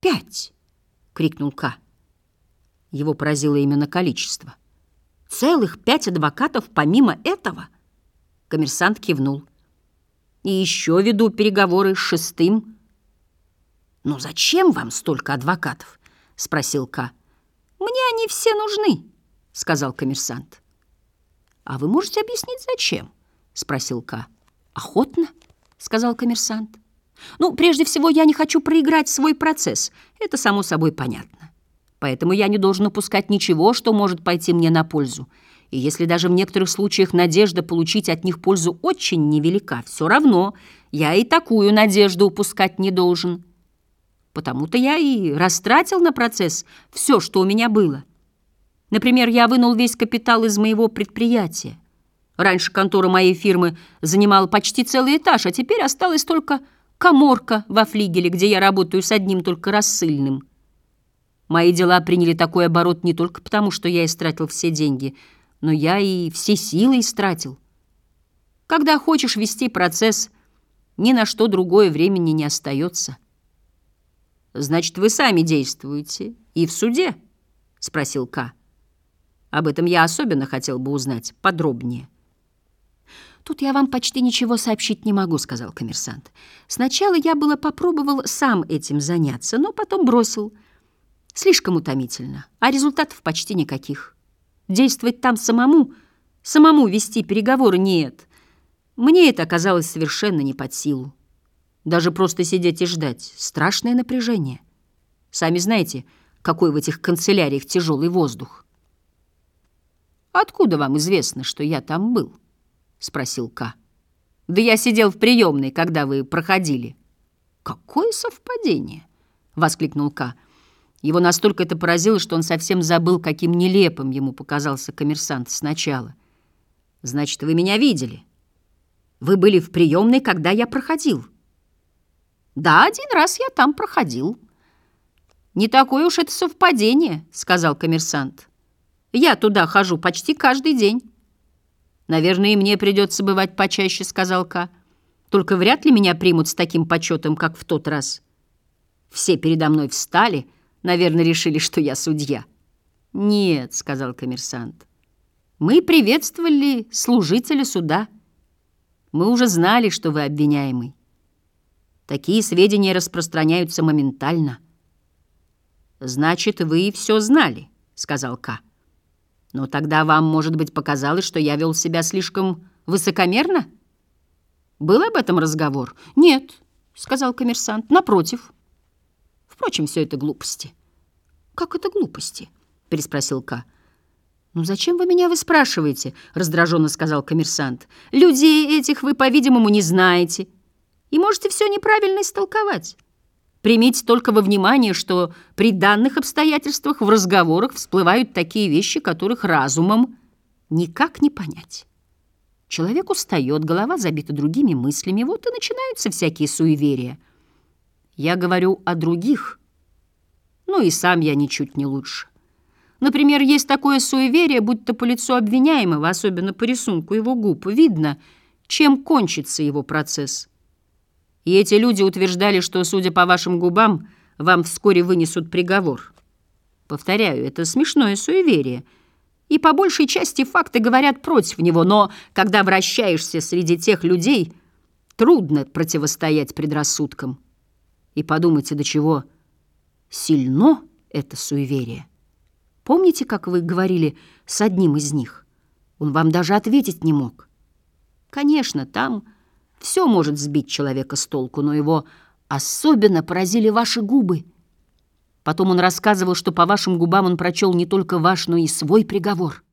«Пять!» — крикнул Ка. Его поразило именно количество. «Целых пять адвокатов помимо этого?» Коммерсант кивнул. «И еще веду переговоры с шестым». «Ну зачем вам столько адвокатов?» — спросил Ка. «Мне они все нужны», — сказал коммерсант. «А вы можете объяснить, зачем?» — спросил Ка. «Охотно», — сказал коммерсант. «Ну, прежде всего, я не хочу проиграть свой процесс. Это само собой понятно. Поэтому я не должен упускать ничего, что может пойти мне на пользу. И если даже в некоторых случаях надежда получить от них пользу очень невелика, все равно я и такую надежду упускать не должен. Потому-то я и растратил на процесс все, что у меня было. Например, я вынул весь капитал из моего предприятия. Раньше контора моей фирмы занимала почти целый этаж, а теперь осталась только коморка во флигеле, где я работаю с одним только рассыльным. Мои дела приняли такой оборот не только потому, что я истратил все деньги, но я и все силы истратил. Когда хочешь вести процесс, ни на что другое времени не остается. «Значит, вы сами действуете и в суде?» — спросил К. Об этом я особенно хотел бы узнать подробнее. «Тут я вам почти ничего сообщить не могу», — сказал коммерсант. «Сначала я было попробовал сам этим заняться, но потом бросил. Слишком утомительно, а результатов почти никаких. Действовать там самому, самому вести переговоры нет. Мне это оказалось совершенно не под силу. Даже просто сидеть и ждать — страшное напряжение. Сами знаете, какой в этих канцеляриях тяжелый воздух». «Откуда вам известно, что я там был?» — спросил К. «Да я сидел в приемной, когда вы проходили». «Какое совпадение!» — воскликнул К. Его настолько это поразило, что он совсем забыл, каким нелепым ему показался коммерсант сначала. «Значит, вы меня видели? Вы были в приемной, когда я проходил?» «Да, один раз я там проходил». «Не такое уж это совпадение», — сказал коммерсант. Я туда хожу почти каждый день. Наверное, и мне придется бывать почаще, сказал Ка. Только вряд ли меня примут с таким почетом, как в тот раз. Все передо мной встали, наверное, решили, что я судья. Нет, сказал коммерсант. Мы приветствовали служителя суда. Мы уже знали, что вы обвиняемый. Такие сведения распространяются моментально. Значит, вы все знали, сказал Ка. Но тогда вам, может быть, показалось, что я вел себя слишком высокомерно? Был об этом разговор? Нет, сказал коммерсант, напротив. Впрочем, все это глупости. Как это глупости? переспросил К. «Ну зачем вы меня выспрашиваете?» — раздраженно сказал коммерсант. «Людей этих вы, по-видимому, не знаете и можете все неправильно истолковать». Примите только во внимание, что при данных обстоятельствах в разговорах всплывают такие вещи, которых разумом никак не понять. Человек устает, голова забита другими мыслями, вот и начинаются всякие суеверия. Я говорю о других, ну и сам я ничуть не лучше. Например, есть такое суеверие, будто по лицу обвиняемого, особенно по рисунку его губ, видно, чем кончится его процесс. И эти люди утверждали, что, судя по вашим губам, вам вскоре вынесут приговор. Повторяю, это смешное суеверие. И по большей части факты говорят против него, но когда вращаешься среди тех людей, трудно противостоять предрассудкам. И подумайте, до чего сильно это суеверие. Помните, как вы говорили с одним из них? Он вам даже ответить не мог. Конечно, там... Все может сбить человека с толку, но его особенно поразили ваши губы. Потом он рассказывал, что по вашим губам он прочел не только ваш, но и свой приговор.